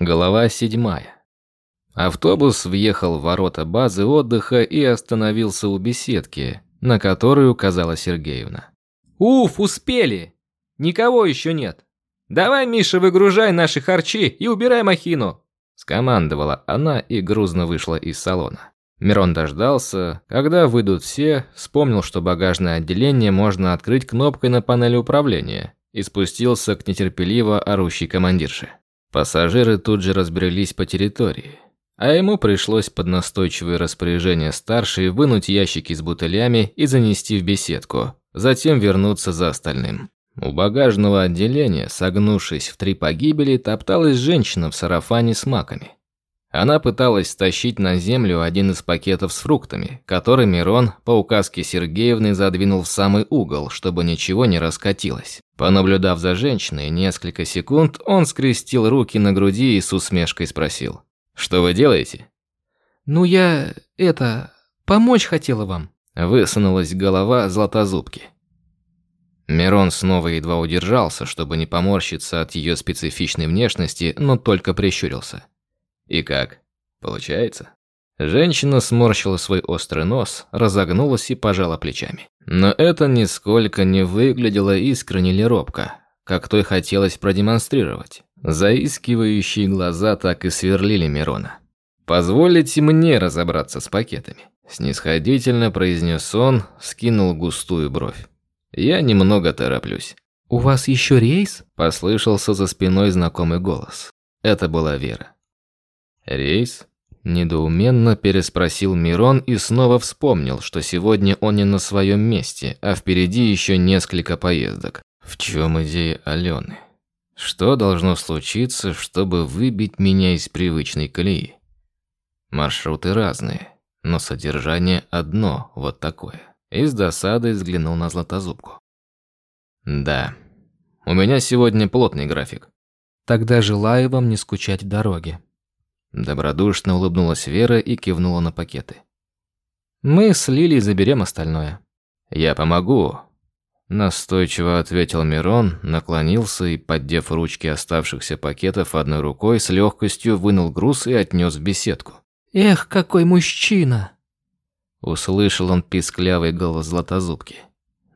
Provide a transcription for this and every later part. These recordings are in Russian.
Глава седьмая. Автобус въехал в ворота базы отдыха и остановился у беседки, на которую указала Сергеевна. «Уф, успели! Никого еще нет! Давай, Миша, выгружай наши харчи и убирай махину!» Скомандовала она и грузно вышла из салона. Мирон дождался, когда выйдут все, вспомнил, что багажное отделение можно открыть кнопкой на панели управления и спустился к нетерпеливо орущей командирше. Пассажиры тут же разбрелись по территории, а ему пришлось под настойчивое распоряжение старшей вынуть ящики с бутылями и занести в беседку, затем вернуться за остальным. У багажного отделения, согнувшись в три погибели, топталась женщина в сарафане с маками. Она пыталась стащить на землю один из пакетов с фруктами, который Мирон по указке Сергеевны задвинул в самый угол, чтобы ничего не раскатилось. Понаблюдав за женщиной несколько секунд, он скрестил руки на груди и с усмешкой спросил. «Что вы делаете?» «Ну я... это... помочь хотела вам». Высунулась голова златозубки. Мирон снова едва удержался, чтобы не поморщиться от ее специфичной внешности, но только прищурился. «И как? Получается?» Женщина сморщила свой острый нос, разогнулась и пожала плечами. Но это нисколько не выглядело искренне или робко, как то и хотелось продемонстрировать. Заискивающие глаза так и сверлили Мирона. «Позволите мне разобраться с пакетами», – снисходительно произнес он, скинул густую бровь. «Я немного тороплюсь». «У вас еще рейс?» – послышался за спиной знакомый голос. Это была Вера. «Рейс?» Недоуменно переспросил Мирон и снова вспомнил, что сегодня он не на своем месте, а впереди еще несколько поездок. В чем идея Алены? Что должно случиться, чтобы выбить меня из привычной колеи? Маршруты разные, но содержание одно, вот такое. И с досадой взглянул на Златозубку. Да, у меня сегодня плотный график. Тогда желаю вам не скучать в дороге. Добродушно улыбнулась Вера и кивнула на пакеты. «Мы с Лилей заберем остальное». «Я помогу», – настойчиво ответил Мирон, наклонился и, поддев ручки оставшихся пакетов одной рукой, с легкостью вынул груз и отнес в беседку. «Эх, какой мужчина!» Услышал он писклявый голос Златозубки.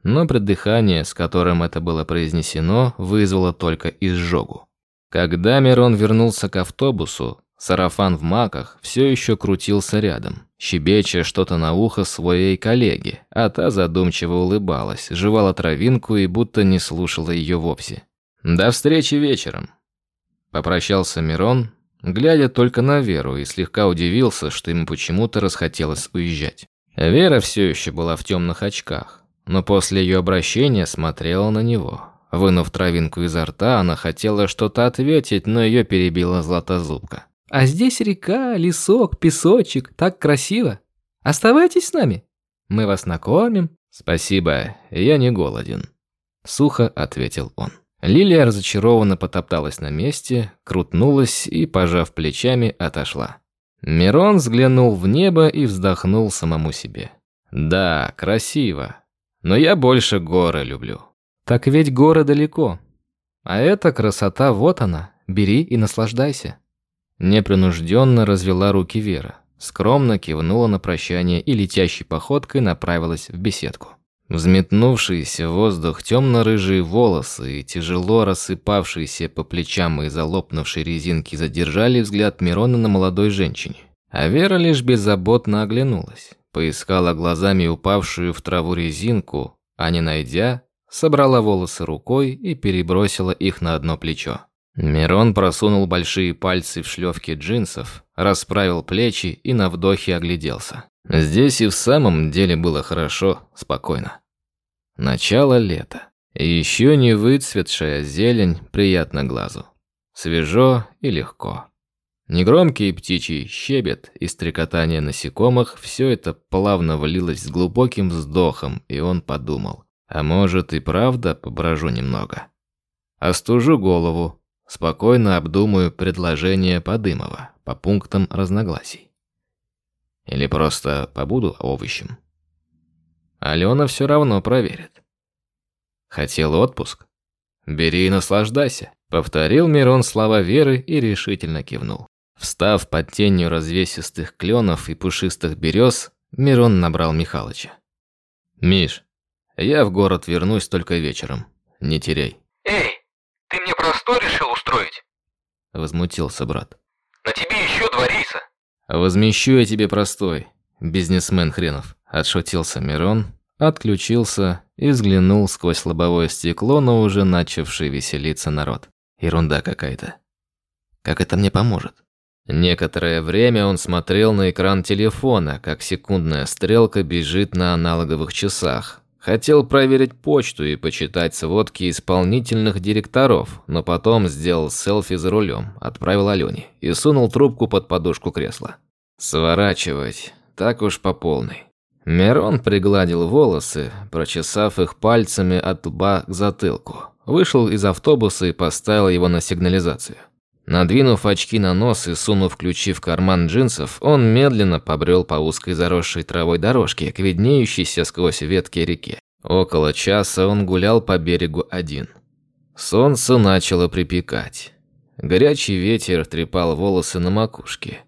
Но преддыхание, с которым это было произнесено, вызвало только изжогу. Когда Мирон вернулся к автобусу, Сарафан в маках все еще крутился рядом, щебеча что-то на ухо своей коллеге, а та задумчиво улыбалась, жевала травинку и будто не слушала ее вовсе. «До встречи вечером», – попрощался Мирон, глядя только на Веру и слегка удивился, что ему почему-то расхотелось уезжать. Вера все еще была в темных очках, но после ее обращения смотрела на него. Вынув травинку изо рта, она хотела что-то ответить, но ее перебила златозубка. А здесь река, лесок, песочек, так красиво. Оставайтесь с нами. Мы вас накормим. Спасибо, я не голоден. Сухо ответил он. Лилия разочарованно потопталась на месте, крутнулась и, пожав плечами, отошла. Мирон взглянул в небо и вздохнул самому себе. Да, красиво. Но я больше горы люблю. Так ведь горы далеко. А эта красота вот она. Бери и наслаждайся. Непринужденно развела руки Вера, скромно кивнула на прощание и летящей походкой направилась в беседку. Взметнувшиеся в воздух темно-рыжие волосы и тяжело рассыпавшиеся по плечам и залопнувшей резинки задержали взгляд Мирона на молодой женщине. А Вера лишь беззаботно оглянулась, поискала глазами упавшую в траву резинку, а не найдя, собрала волосы рукой и перебросила их на одно плечо. Мирон просунул большие пальцы в шлёвки джинсов, расправил плечи и на вдохе огляделся. Здесь и в самом деле было хорошо, спокойно. Начало лета. И ещё не выцветшая зелень приятно глазу. Свежо и легко. Негромкий птичий щебет и стрекотание насекомых – все это плавно влилось с глубоким вздохом, и он подумал, а может и правда поброжу немного. Остужу голову, Спокойно обдумаю предложение Подымова по пунктам разногласий. Или просто побуду овощем. Алена все равно проверит. Хотел отпуск? Бери и наслаждайся. Повторил Мирон слова Веры и решительно кивнул. Встав под тенью развесистых кленов и пушистых берез, Мирон набрал Михалыча. «Миш, я в город вернусь только вечером. Не теряй». «Эй, ты мне устроить?» Возмутился брат. «На тебе еще два рейса». «Возмещу я тебе простой, бизнесмен хренов», – отшутился Мирон, отключился и взглянул сквозь лобовое стекло на уже начавший веселиться народ. Ерунда какая-то. Как это мне поможет? Некоторое время он смотрел на экран телефона, как секундная стрелка бежит на аналоговых часах. Хотел проверить почту и почитать сводки исполнительных директоров, но потом сделал селфи за рулем, отправил Алене и сунул трубку под подушку кресла. Сворачивать, так уж по полной. Мирон пригладил волосы, прочесав их пальцами от лба к затылку. Вышел из автобуса и поставил его на сигнализацию. Надвинув очки на нос и сунув ключи в карман джинсов, он медленно побрел по узкой заросшей травой дорожке к виднеющейся сквозь ветки реке. Около часа он гулял по берегу один. Солнце начало припекать. Горячий ветер трепал волосы на макушке.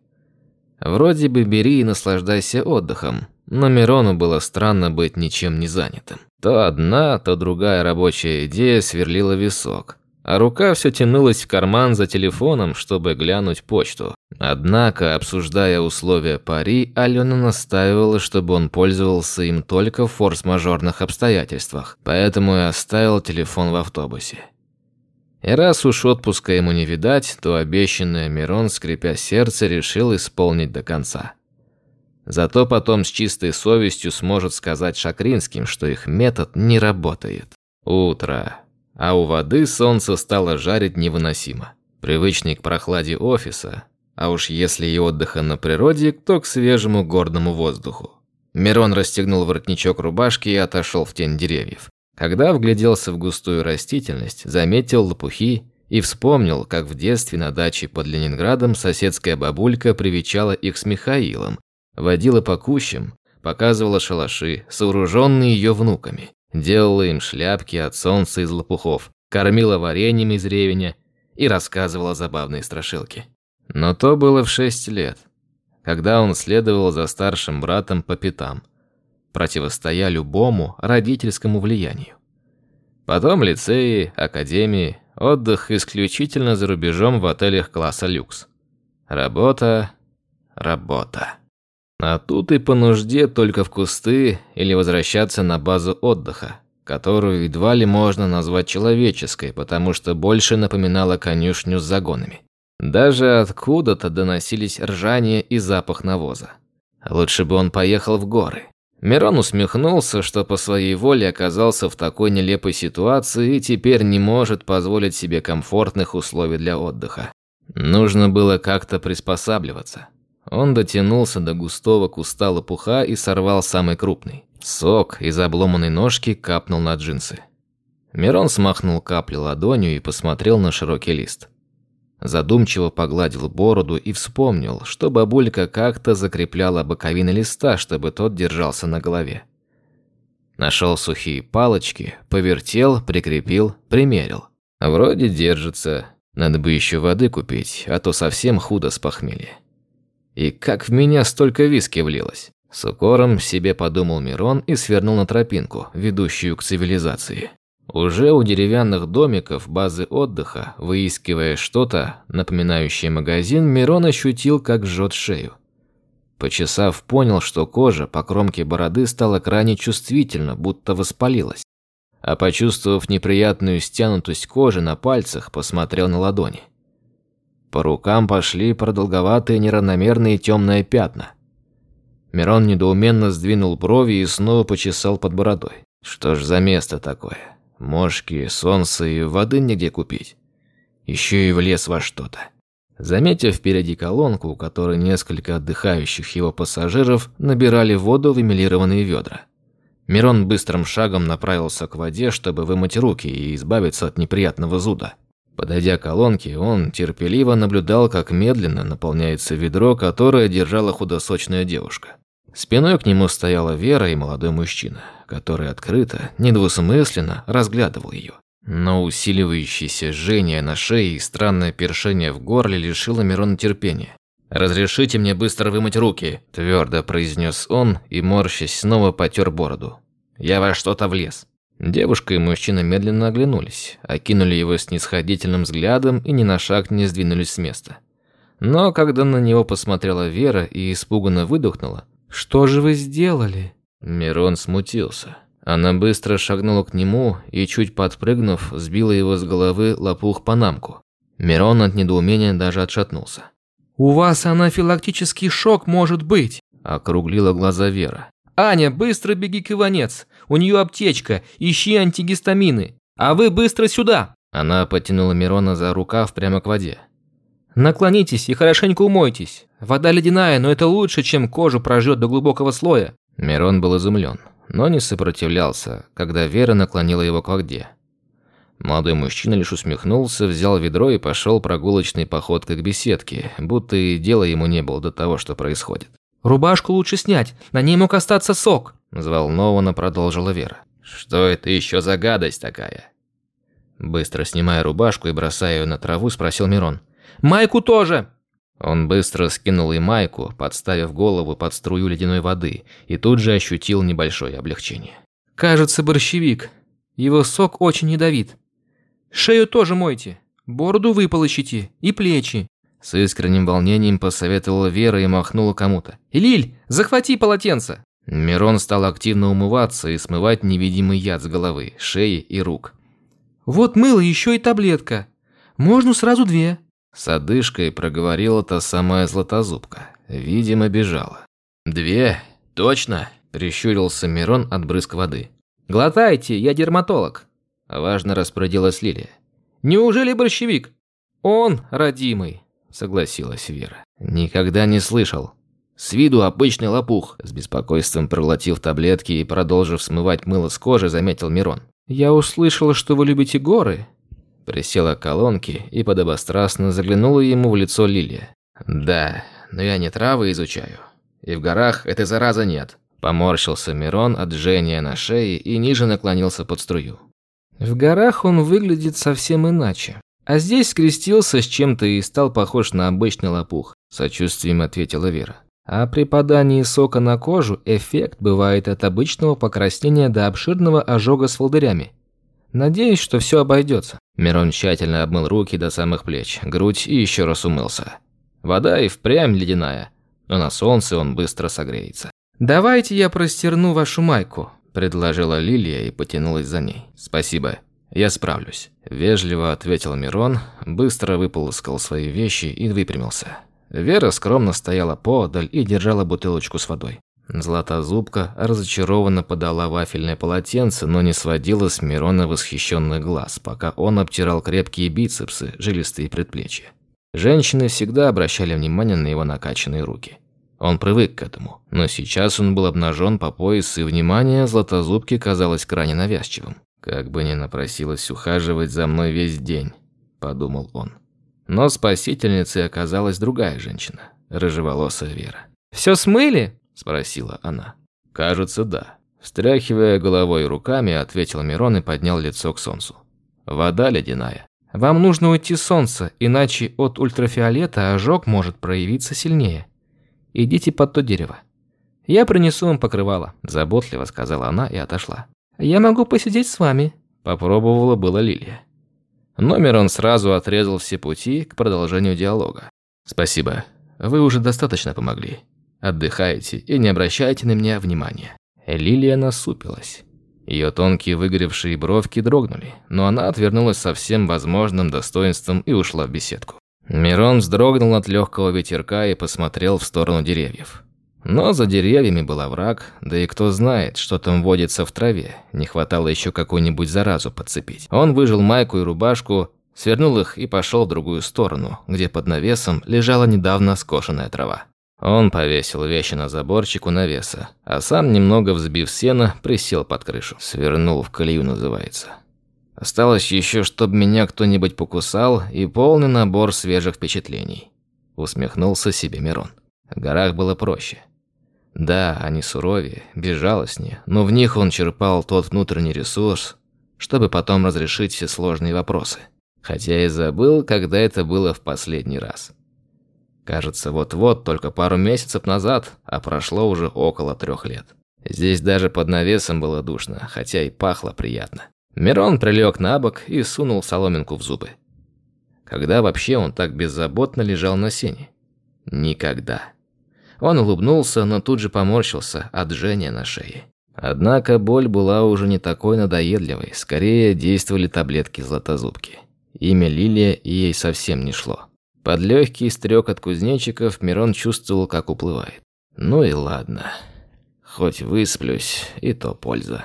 Вроде бы бери и наслаждайся отдыхом, но Мирону было странно быть ничем не занятым. То одна, то другая рабочая идея сверлила висок, а рука все тянулась в карман за телефоном, чтобы глянуть почту. Однако, обсуждая условия пари, Алена настаивала, чтобы он пользовался им только в форс-мажорных обстоятельствах, поэтому и оставил телефон в автобусе. И раз уж отпуска ему не видать, то обещанное Мирон, скрипя сердце, решил исполнить до конца. Зато потом с чистой совестью сможет сказать Шакринским, что их метод не работает. Утро. А у воды солнце стало жарить невыносимо. Привычный к прохладе офиса, а уж если и отдыха на природе, то к свежему горному воздуху. Мирон расстегнул воротничок рубашки и отошел в тень деревьев. Когда вгляделся в густую растительность, заметил лопухи и вспомнил, как в детстве на даче под Ленинградом соседская бабулька привечала их с Михаилом, водила по кущам, показывала шалаши, сооруженные ее внуками, делала им шляпки от солнца из лопухов, кормила вареньем из ревеня и рассказывала забавные страшилки. Но то было в шесть лет, когда он следовал за старшим братом по пятам, противостоя любому родительскому влиянию. Потом лицеи, академии, отдых исключительно за рубежом в отелях класса люкс. Работа, работа. А тут и по нужде только в кусты или возвращаться на базу отдыха, которую едва ли можно назвать человеческой, потому что больше напоминала конюшню с загонами. Даже откуда-то доносились ржание и запах навоза. Лучше бы он поехал в горы. Мирон усмехнулся, что по своей воле оказался в такой нелепой ситуации и теперь не может позволить себе комфортных условий для отдыха. Нужно было как-то приспосабливаться. Он дотянулся до густого куста лопуха и сорвал самый крупный. Сок из обломанной ножки капнул на джинсы. Мирон смахнул капли ладонью и посмотрел на широкий лист. Задумчиво погладил бороду и вспомнил, что бабулька как-то закрепляла боковины листа, чтобы тот держался на голове. Нашел сухие палочки, повертел, прикрепил, примерил. Вроде держится. Надо бы еще воды купить, а то совсем худо с похмелья. И как в меня столько виски влилось. С укором себе подумал Мирон и свернул на тропинку, ведущую к цивилизации. Уже у деревянных домиков базы отдыха, выискивая что-то, напоминающее магазин, Мирон ощутил, как жжет шею. Почесав, понял, что кожа по кромке бороды стала крайне чувствительна, будто воспалилась. А почувствовав неприятную стянутость кожи на пальцах, посмотрел на ладони. По рукам пошли продолговатые неравномерные темные пятна. Мирон недоуменно сдвинул брови и снова почесал под бородой. Что ж за место такое? Мошки, солнце и воды нигде купить. Еще и влез во что-то. Заметив впереди колонку, у которой несколько отдыхающих его пассажиров набирали воду в эмилированные ведра. Мирон быстрым шагом направился к воде, чтобы вымыть руки и избавиться от неприятного зуда. Подойдя к колонке, он терпеливо наблюдал, как медленно наполняется ведро, которое держала худосочная девушка. Спиной к нему стояла Вера и молодой мужчина, который открыто, недвусмысленно разглядывал ее. Но усиливающееся жжение на шее и странное першение в горле лишило Мирона терпения. «Разрешите мне быстро вымыть руки», – твердо произнес он и, морщась, снова потер бороду. «Я во что-то влез». Девушка и мужчина медленно оглянулись, окинули его снисходительным взглядом и ни на шаг не сдвинулись с места. Но когда на него посмотрела Вера и испуганно выдохнула, «Что же вы сделали?» Мирон смутился. Она быстро шагнула к нему и, чуть подпрыгнув, сбила его с головы лопух-панамку. Мирон от недоумения даже отшатнулся. «У вас анафилактический шок может быть!» – округлила глаза Вера. «Аня, быстро беги к Иванец! У нее аптечка, ищи антигистамины! А вы быстро сюда!» Она потянула Мирона за рукав прямо к воде. «Наклонитесь и хорошенько умойтесь. Вода ледяная, но это лучше, чем кожу прожжет до глубокого слоя». Мирон был изумлен но не сопротивлялся, когда Вера наклонила его к воде. Молодой мужчина лишь усмехнулся, взял ведро и пошел прогулочной походкой к беседке, будто и дела ему не было до того, что происходит. «Рубашку лучше снять, на ней мог остаться сок», – взволнованно продолжила Вера. «Что это еще за гадость такая?» Быстро снимая рубашку и бросая ее на траву, спросил Мирон. «Майку тоже!» Он быстро скинул и майку, подставив голову под струю ледяной воды, и тут же ощутил небольшое облегчение. «Кажется, борщевик. Его сок очень ядовит. Шею тоже мойте, бороду выполощите и плечи». С искренним волнением посоветовала Вера и махнула кому-то. «Лиль, захвати полотенце!» Мирон стал активно умываться и смывать невидимый яд с головы, шеи и рук. «Вот мыло, еще и таблетка. Можно сразу две», с одышкой проговорила та самая златозубка. Видимо, бежала. «Две? Точно?» – прищурился Мирон от брызг воды. «Глотайте, я дерматолог», – важно распорядилась Лилия. «Неужели борщевик?» «Он, родимый», – согласилась Вера. «Никогда не слышал. С виду обычный лопух», – с беспокойством проглотив таблетки и продолжив смывать мыло с кожи, заметил Мирон. «Я услышала, что вы любите горы Присела к колонке и подобострастно заглянула ему в лицо Лилия. «Да, но я не травы изучаю. И в горах этой заразы нет». Поморщился Мирон от жжения на шее и ниже наклонился под струю. «В горах он выглядит совсем иначе. А здесь скрестился с чем-то и стал похож на обычный лопух», – сочувствием ответила Вера. А при подании сока на кожу эффект бывает от обычного покраснения до обширного ожога с волдырями. Надеюсь, что все обойдется. Мирон тщательно обмыл руки до самых плеч, грудь и еще раз умылся. Вода и впрямь ледяная, но на солнце он быстро согреется. «Давайте я простерну вашу майку», – предложила Лилия и потянулась за ней. «Спасибо, я справлюсь», – вежливо ответил Мирон, быстро выполоскал свои вещи и выпрямился. Вера скромно стояла поодаль и держала бутылочку с водой. Златозубка разочарованно подала вафельное полотенце, но не сводила с Мирона восхищенных глаз, пока он обтирал крепкие бицепсы, жилистые предплечья. Женщины всегда обращали внимание на его накачанные руки. Он привык к этому, но сейчас он был обнажен по пояс, и внимание Златозубки казалось крайне навязчивым. «Как бы ни напросилась ухаживать за мной весь день», – подумал он. Но спасительницей оказалась другая женщина, рыжеволосая Вера. «Все смыли?» – спросила она. «Кажется, да». Встряхивая головой и руками, ответил Мирон и поднял лицо к солнцу. «Вода ледяная». «Вам нужно уйти с солнца, иначе от ультрафиолета ожог может проявиться сильнее. Идите под то дерево. Я принесу вам покрывало», – заботливо сказала она и отошла. «Я могу посидеть с вами», – попробовала была Лилия. Но Мирон сразу отрезал все пути к продолжению диалога. «Спасибо, вы уже достаточно помогли. Отдыхайте и не обращайте на меня внимания». Лилия насупилась. Ее тонкие выгоревшие бровки дрогнули, но она отвернулась со всем возможным достоинством и ушла в беседку. Мирон вздрогнул от легкого ветерка и посмотрел в сторону деревьев. Но за деревьями был овраг, да и кто знает, что там водится в траве. Не хватало еще какую-нибудь заразу подцепить. Он выжил майку и рубашку, свернул их и пошел в другую сторону, где под навесом лежала недавно скошенная трава. Он повесил вещи на заборчик у навеса, а сам, немного взбив сено, присел под крышу. Свернул в колею, называется. Осталось еще, чтобы меня кто-нибудь покусал, и полный набор свежих впечатлений. Усмехнулся себе Мирон. В горах было проще. Да, они суровее, безжалостнее, но в них он черпал тот внутренний ресурс, чтобы потом разрешить все сложные вопросы. Хотя и забыл, когда это было в последний раз. Кажется, вот-вот, только пару месяцев назад, а прошло уже около трех лет. Здесь даже под навесом было душно, хотя и пахло приятно. Мирон прилег на бок и сунул соломинку в зубы. Когда вообще он так беззаботно лежал на сене? Никогда. Он улыбнулся, но тут же поморщился от жжения на шее. Однако боль была уже не такой надоедливой, скорее действовали таблетки златозубки. Имя Лилия ей совсем не шло. Под легкий стрек от кузнечиков Мирон чувствовал, как уплывает. Ну и ладно. Хоть высплюсь, и то польза.